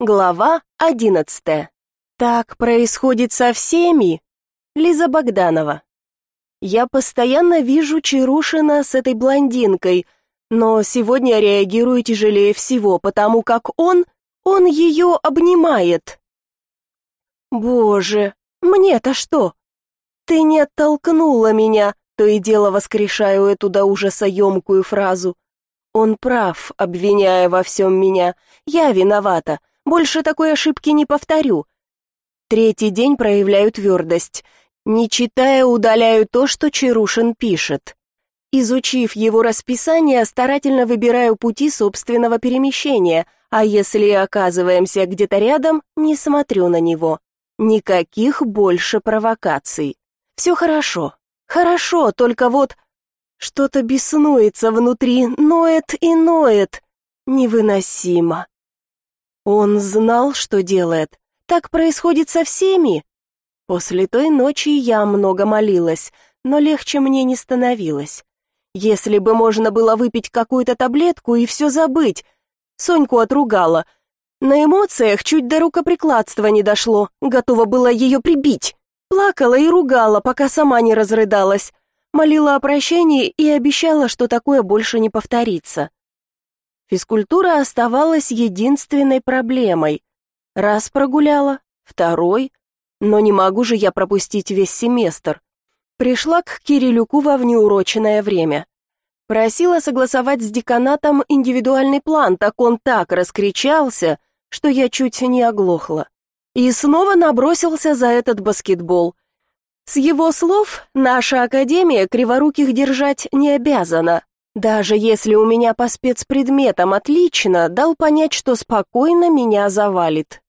Глава одиннадцатая. Так происходит со всеми. Лиза Богданова. Я постоянно вижу Чарушина с этой блондинкой, но сегодня реагирую тяжелее всего, потому как он, он ее обнимает. Боже, мне-то что? Ты не оттолкнула меня, то и дело воскрешаю эту до ужаса емкую фразу. Он прав, обвиняя во всем меня. Я виновата. Больше такой ошибки не повторю. Третий день проявляю твердость. Не читая, удаляю то, что Чарушин пишет. Изучив его расписание, старательно выбираю пути собственного перемещения, а если оказываемся где-то рядом, не смотрю на него. Никаких больше провокаций. Все хорошо. Хорошо, только вот что-то беснуется внутри, ноет и ноет. Невыносимо. Он знал, что делает. Так происходит со всеми. После той ночи я много молилась, но легче мне не становилось. Если бы можно было выпить какую-то таблетку и все забыть. Соньку отругала. На эмоциях чуть до рукоприкладства не дошло, готова была ее прибить. Плакала и ругала, пока сама не разрыдалась. Молила о прощении и обещала, что такое больше не повторится. Физкультура оставалась единственной проблемой. Раз прогуляла, второй, но не могу же я пропустить весь семестр. Пришла к Кирилюку во внеуроченное время. Просила согласовать с деканатом индивидуальный план, так он так раскричался, что я чуть не оглохла. И снова набросился за этот баскетбол. С его слов, наша академия криворуких держать не обязана, даже если у меня по спецпредметам отлично, дал понять, что спокойно меня завалит.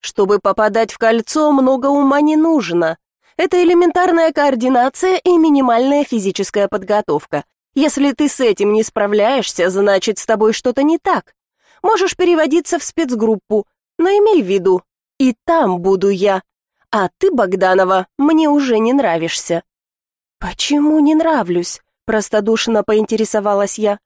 Чтобы попадать в кольцо, много ума не нужно. Это элементарная координация и минимальная физическая подготовка. Если ты с этим не справляешься, значит, с тобой что-то не так. Можешь переводиться в спецгруппу, но имей в виду, и там буду я. А ты, Богданова, мне уже не нравишься. Почему не нравлюсь? Простодушно поинтересовалась я.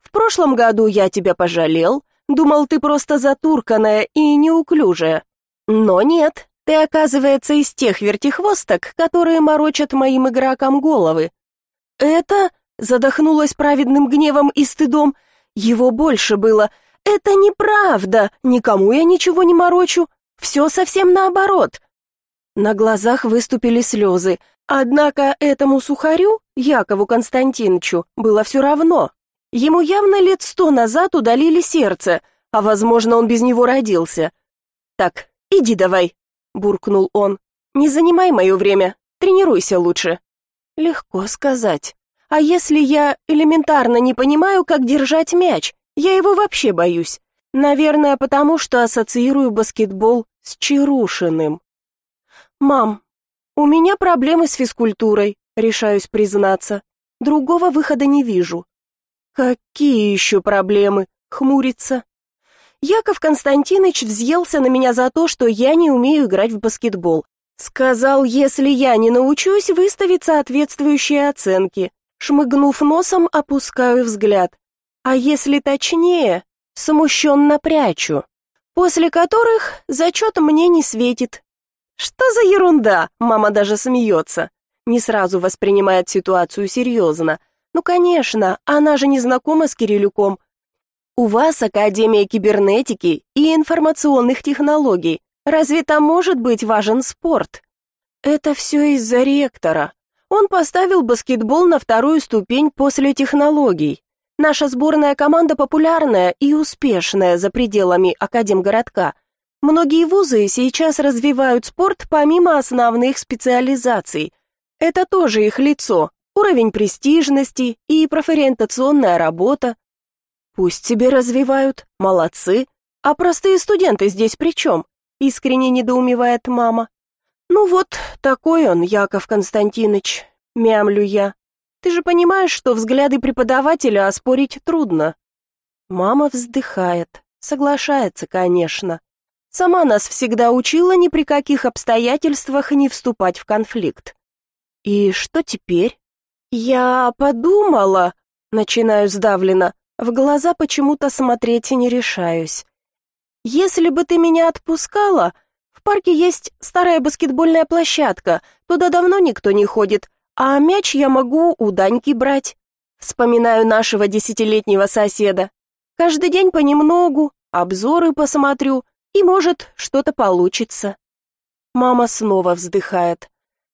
В прошлом году я тебя пожалел, думал, ты просто затурканная и неуклюжая. Но нет, ты, оказывается, из тех вертихвосток, которые морочат моим игрокам головы. Это задохнулась праведным гневом и стыдом. Его больше было. Это неправда. Никому я ничего не морочу. Все совсем наоборот. На глазах выступили слезы, Однако этому сухарю, Якову Константиновичу, было все равно. Ему явно лет сто назад удалили сердце, а, возможно, он без него родился. «Так, иди давай», — буркнул он. «Не занимай мое время, тренируйся лучше». Легко сказать. А если я элементарно не понимаю, как держать мяч? Я его вообще боюсь. Наверное, потому что ассоциирую баскетбол с Чарушиным. «Мам, у меня проблемы с физкультурой, решаюсь признаться. Другого выхода не вижу. Какие еще проблемы? Хмурится. Яков Константинович взъелся на меня за то, что я не умею играть в баскетбол. Сказал, если я не научусь, выставить соответствующие оценки. Шмыгнув носом, опускаю взгляд. А если точнее, смущенно прячу. После которых зачет мне не светит, «Что за ерунда?» Мама даже смеется. Не сразу воспринимает ситуацию серьезно. «Ну, конечно, она же не знакома с Кирилюком. У вас Академия кибернетики и информационных технологий. Разве там может быть важен спорт?» «Это все из-за ректора. Он поставил баскетбол на вторую ступень после технологий. Наша сборная команда популярная и успешная за пределами Академгородка. Многие вузы сейчас развивают спорт помимо основных специализаций. Это тоже их лицо, уровень престижности и профориентационная работа. Пусть себе развивают, молодцы. А простые студенты здесь при чем? Искренне недоумевает мама. Ну вот, такой он, Яков Константинович, мямлю я. Ты же понимаешь, что взгляды преподавателя оспорить трудно. Мама вздыхает, соглашается, конечно. Сама нас всегда учила ни при каких обстоятельствах не вступать в конфликт. И что теперь? Я подумала, начинаю сдавленно, в глаза почему-то смотреть не решаюсь. Если бы ты меня отпускала, в парке есть старая баскетбольная площадка, туда давно никто не ходит, а мяч я могу у Даньки брать. Вспоминаю нашего десятилетнего соседа. Каждый день понемногу, обзоры посмотрю, и, может, что-то получится. Мама снова вздыхает.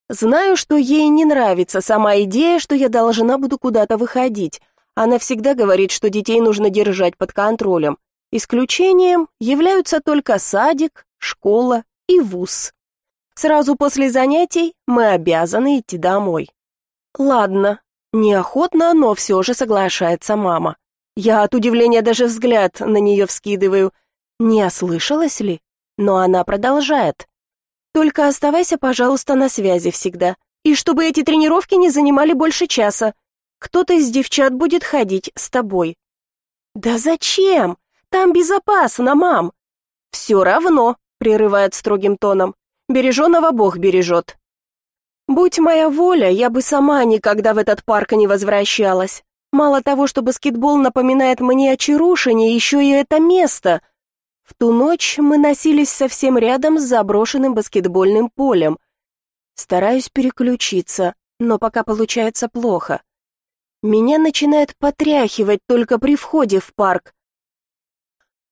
Знаю, что ей не нравится сама идея, что я должна буду куда-то выходить. Она всегда говорит, что детей нужно держать под контролем. Исключением являются только садик, школа и вуз. Сразу после занятий мы обязаны идти домой. Ладно, неохотно, но все же соглашается мама. Я от удивления даже взгляд на нее вскидываю. Не ослышалась ли? Но она продолжает. Только оставайся, пожалуйста, на связи всегда. И чтобы эти тренировки не занимали больше часа. Кто-то из девчат будет ходить с тобой. Да зачем? Там безопасно, мам. Все равно, прерывает строгим тоном. Береженого Бог бережет. Будь моя воля, я бы сама никогда в этот парк не возвращалась. Мало того, что баскетбол напоминает мне о Чарушине, еще и это место. В ту ночь мы носились совсем рядом с заброшенным баскетбольным полем. Стараюсь переключиться, но пока получается плохо. Меня начинает потряхивать только при входе в парк.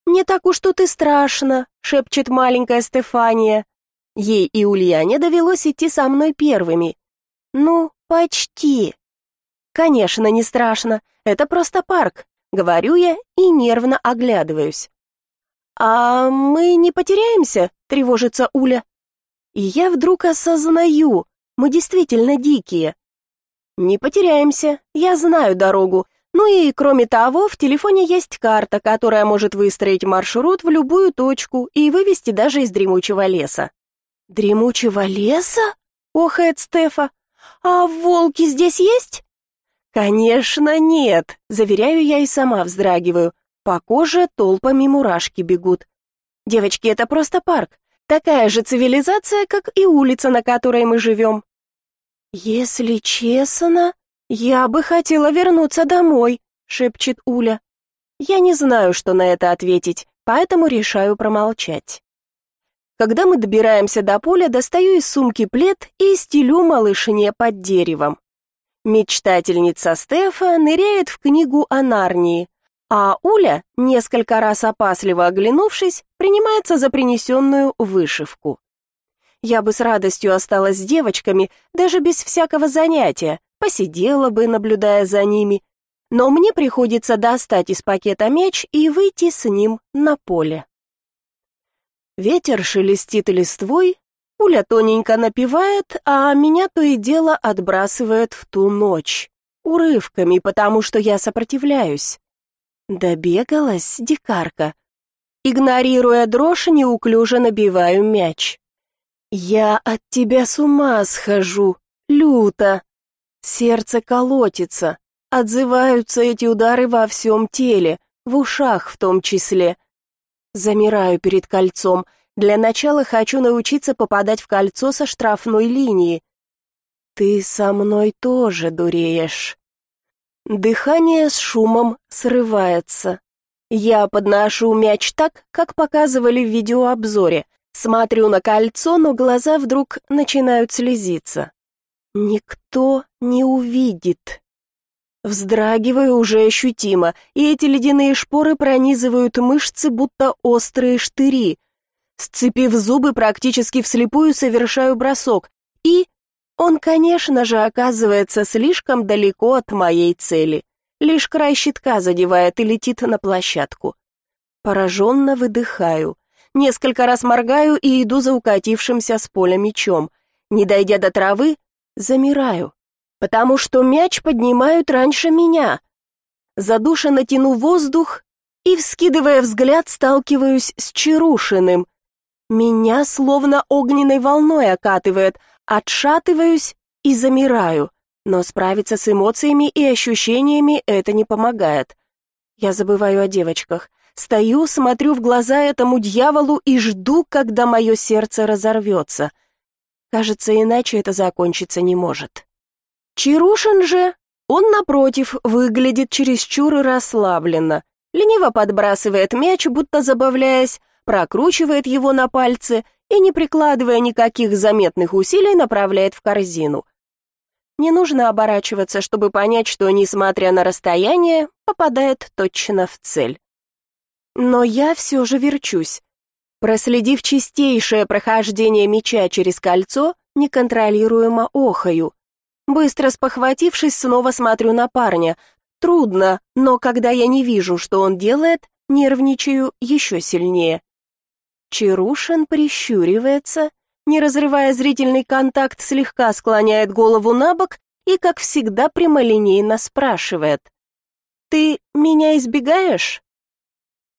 «Не так уж тут и страшно», — шепчет маленькая Стефания. Ей и Ульяне довелось идти со мной первыми. Ну, почти. Конечно, не страшно. Это просто парк, говорю я и нервно оглядываюсь. А мы не потеряемся? тревожится Уля. И я вдруг осознаю, мы действительно дикие. Не потеряемся. Я знаю дорогу. Ну и кроме того, в телефоне есть карта, которая может выстроить маршрут в любую точку и вывести даже из дремучего леса. «Дремучего леса?» — охает Стефа. «А волки здесь есть?» «Конечно нет», — заверяю я и сама вздрагиваю. По коже толпами мурашки бегут. «Девочки, это просто парк. Такая же цивилизация, как и улица, на которой мы живем». «Если честно, я бы хотела вернуться домой», — шепчет Уля. Я не знаю, что на это ответить, поэтому решаю промолчать. Когда мы добираемся до поля, достаю из сумки плед и стелю малышне под деревом. Мечтательница Стефа ныряет в книгу о Нарнии, а Уля, несколько раз опасливо оглянувшись, принимается за принесенную вышивку. Я бы с радостью осталась с девочками, даже без всякого занятия, посидела бы, наблюдая за ними, но мне приходится достать из пакета мяч и выйти с ним на поле. Ветер шелестит листвой, пуля тоненько напевает, а меня то и дело отбрасывает в ту ночь. Урывками, потому что я сопротивляюсь. Добегалась дикарка. Игнорируя дрожь, неуклюже набиваю мяч. «Я от тебя с ума схожу, люто!» Сердце колотится, отзываются эти удары во всем теле, в ушах в том числе. Замираю перед кольцом. Для начала хочу научиться попадать в кольцо со штрафной линии. Ты со мной тоже дуреешь. Дыхание с шумом срывается. Я подношу мяч так, как показывали в видеообзоре. Смотрю на кольцо, но глаза вдруг начинают слезиться. Никто не увидит. Вздрагиваю уже ощутимо, и эти ледяные шпоры пронизывают мышцы, будто острые штыри. Сцепив зубы, практически вслепую совершаю бросок, и... Он, конечно же, оказывается слишком далеко от моей цели. Лишь край щитка задевает и летит на площадку. Пораженно выдыхаю. Несколько раз моргаю и иду за укатившимся с поля мечом. Не дойдя до травы, замираю потому что мяч поднимают раньше меня. Задушенно тяну воздух и, вскидывая взгляд, сталкиваюсь с Чарушиным. Меня словно огненной волной окатывает, отшатываюсь и замираю, но справиться с эмоциями и ощущениями это не помогает. Я забываю о девочках. Стою, смотрю в глаза этому дьяволу и жду, когда мое сердце разорвется. Кажется, иначе это закончиться не может. Чарушин же, он, напротив, выглядит чересчур расслабленно, лениво подбрасывает мяч, будто забавляясь, прокручивает его на пальце и, не прикладывая никаких заметных усилий, направляет в корзину. Не нужно оборачиваться, чтобы понять, что, несмотря на расстояние, попадает точно в цель. Но я все же верчусь. Проследив чистейшее прохождение меча через кольцо, неконтролируемо охаю. Быстро спохватившись, снова смотрю на парня. Трудно, но когда я не вижу, что он делает, нервничаю еще сильнее. Чарушин прищуривается, не разрывая зрительный контакт, слегка склоняет голову на бок и, как всегда, прямолинейно спрашивает. «Ты меня избегаешь?»